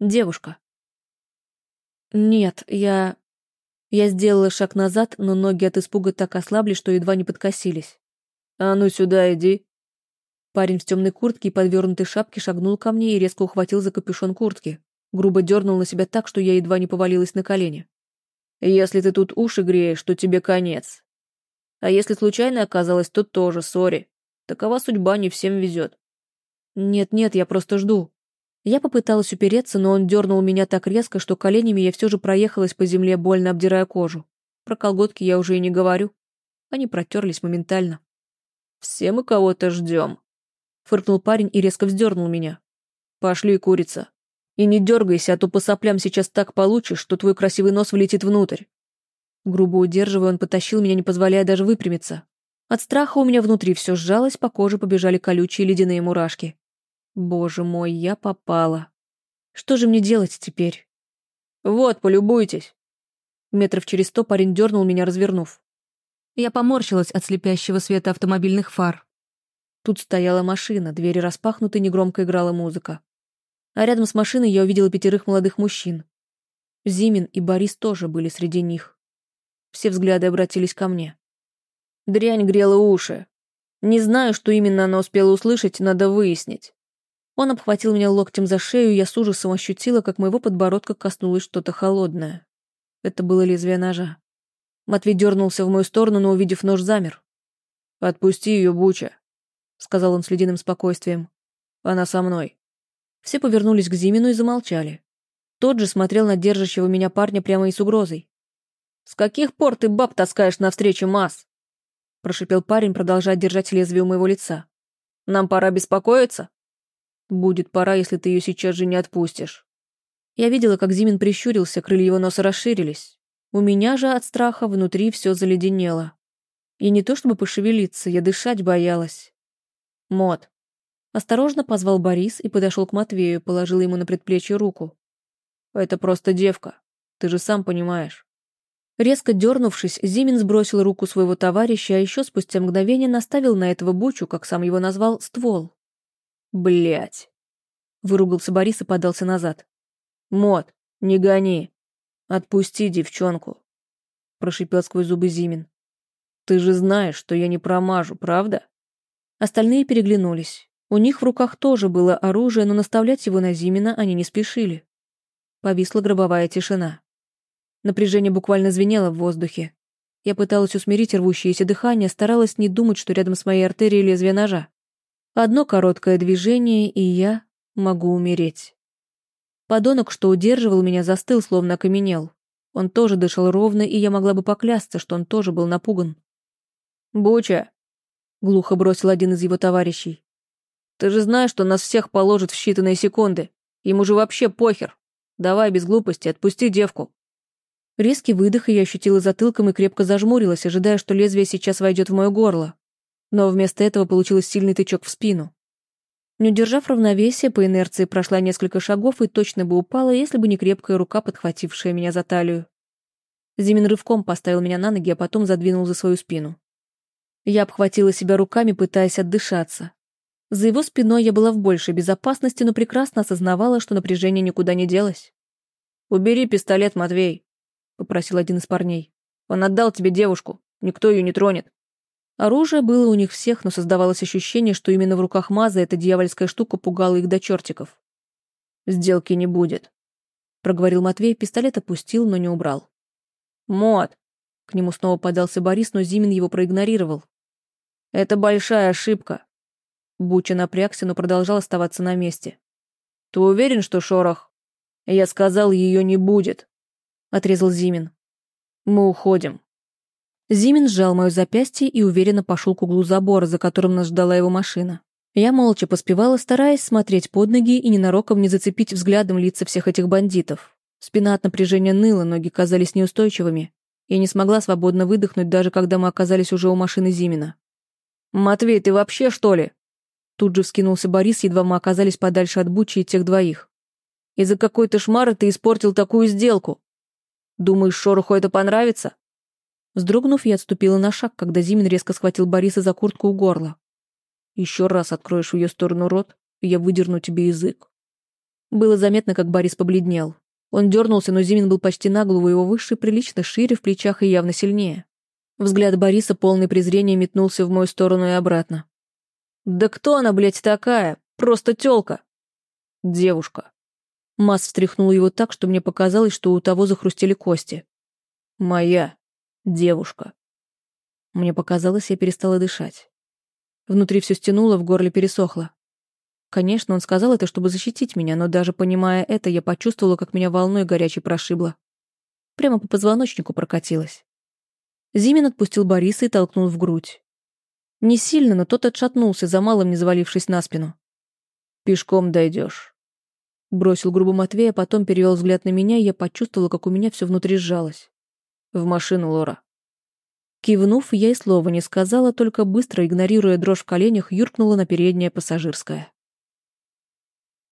Девушка. Нет, я... Я сделала шаг назад, но ноги от испуга так ослабли, что едва не подкосились. «А ну сюда иди!» Парень в темной куртке и подвернутой шапке шагнул ко мне и резко ухватил за капюшон куртки. Грубо дернул на себя так, что я едва не повалилась на колени. «Если ты тут уши греешь, то тебе конец. А если случайно оказалось, то тоже, сори. Такова судьба, не всем везет». «Нет-нет, я просто жду». Я попыталась упереться, но он дернул меня так резко, что коленями я все же проехалась по земле, больно обдирая кожу. Про колготки я уже и не говорю. Они протерлись моментально. «Все мы кого-то ждем», — фыркнул парень и резко вздернул меня. «Пошли, курица. И не дергайся, а то по соплям сейчас так получишь, что твой красивый нос влетит внутрь». Грубо удерживая, он потащил меня, не позволяя даже выпрямиться. От страха у меня внутри все сжалось, по коже побежали колючие ледяные мурашки. Боже мой, я попала. Что же мне делать теперь? Вот, полюбуйтесь. Метров через сто парень дернул меня, развернув. Я поморщилась от слепящего света автомобильных фар. Тут стояла машина, двери распахнуты, негромко играла музыка. А рядом с машиной я увидела пятерых молодых мужчин. Зимин и Борис тоже были среди них. Все взгляды обратились ко мне. Дрянь грела уши. Не знаю, что именно она успела услышать, надо выяснить. Он обхватил меня локтем за шею, и я с ужасом ощутила, как моего подбородка коснулось что-то холодное. Это было лезвие ножа. Матвей дернулся в мою сторону, но, увидев нож, замер. «Отпусти ее, Буча», — сказал он с ледяным спокойствием. «Она со мной». Все повернулись к Зимину и замолчали. Тот же смотрел на держащего меня парня прямо и с угрозой. «С каких пор ты баб таскаешь навстречу масс?» Прошипел парень, продолжая держать лезвие у моего лица. «Нам пора беспокоиться?» Будет пора, если ты ее сейчас же не отпустишь. Я видела, как Зимин прищурился, крылья его носа расширились. У меня же от страха внутри все заледенело. И не то чтобы пошевелиться, я дышать боялась. Мод. Осторожно позвал Борис и подошел к Матвею, положил ему на предплечье руку. «Это просто девка. Ты же сам понимаешь». Резко дернувшись, Зимин сбросил руку своего товарища, а еще спустя мгновение наставил на этого бучу, как сам его назвал, ствол. Блять. Выругался Борис и подался назад. Мот, не гони. Отпусти девчонку. Прошипел сквозь зубы Зимин. Ты же знаешь, что я не промажу, правда? Остальные переглянулись. У них в руках тоже было оружие, но наставлять его на Зимина они не спешили. Повисла гробовая тишина. Напряжение буквально звенело в воздухе. Я пыталась усмирить рвущееся дыхание, старалась не думать, что рядом с моей артерией лезвие ножа. Одно короткое движение, и я могу умереть. Подонок, что удерживал меня, застыл, словно окаменел. Он тоже дышал ровно, и я могла бы поклясться, что он тоже был напуган. «Буча!» — глухо бросил один из его товарищей. «Ты же знаешь, что нас всех положат в считанные секунды. Ему же вообще похер. Давай без глупости, отпусти девку». Резкий выдох, и я ощутила затылком и крепко зажмурилась, ожидая, что лезвие сейчас войдет в мое горло но вместо этого получилось сильный тычок в спину. Не удержав равновесия, по инерции прошла несколько шагов и точно бы упала, если бы не крепкая рука, подхватившая меня за талию. Зимин рывком поставил меня на ноги, а потом задвинул за свою спину. Я обхватила себя руками, пытаясь отдышаться. За его спиной я была в большей безопасности, но прекрасно осознавала, что напряжение никуда не делось. «Убери пистолет, Матвей», — попросил один из парней. «Он отдал тебе девушку. Никто ее не тронет». Оружие было у них всех, но создавалось ощущение, что именно в руках Маза эта дьявольская штука пугала их до чертиков. «Сделки не будет», — проговорил Матвей, пистолет опустил, но не убрал. «Мот!» — к нему снова подался Борис, но Зимин его проигнорировал. «Это большая ошибка». Буча напрягся, но продолжал оставаться на месте. «Ты уверен, что шорох?» «Я сказал, ее не будет», — отрезал Зимин. «Мы уходим». Зимин сжал мое запястье и уверенно пошел к углу забора, за которым нас ждала его машина. Я молча поспевала, стараясь смотреть под ноги и ненароком не зацепить взглядом лица всех этих бандитов. Спина от напряжения ныла, ноги казались неустойчивыми. Я не смогла свободно выдохнуть, даже когда мы оказались уже у машины Зимина. «Матвей, ты вообще, что ли?» Тут же вскинулся Борис, едва мы оказались подальше от Бучи и тех двоих. «Из-за какой-то шмары ты испортил такую сделку. Думаешь, Шороху это понравится?» Вздрогнув, я отступила на шаг, когда Зимин резко схватил Бориса за куртку у горла. «Еще раз откроешь в ее сторону рот, и я выдерну тебе язык». Было заметно, как Борис побледнел. Он дернулся, но Зимин был почти на голову его выше, прилично шире в плечах и явно сильнее. Взгляд Бориса, полный презрения, метнулся в мою сторону и обратно. «Да кто она, блядь, такая? Просто тёлка!» «Девушка». Масс встряхнул его так, что мне показалось, что у того захрустели кости. «Моя девушка». Мне показалось, я перестала дышать. Внутри все стянуло, в горле пересохло. Конечно, он сказал это, чтобы защитить меня, но даже понимая это, я почувствовала, как меня волной горячей прошибло. Прямо по позвоночнику прокатилась. Зимин отпустил Бориса и толкнул в грудь. Не сильно, но тот отшатнулся, за малым не завалившись на спину. «Пешком дойдешь», — бросил грубо Матвей, а потом перевел взгляд на меня, и я почувствовала, как у меня все внутри сжалось. «В машину, Лора». Кивнув, я и слова не сказала, только быстро, игнорируя дрожь в коленях, юркнула на переднее пассажирское.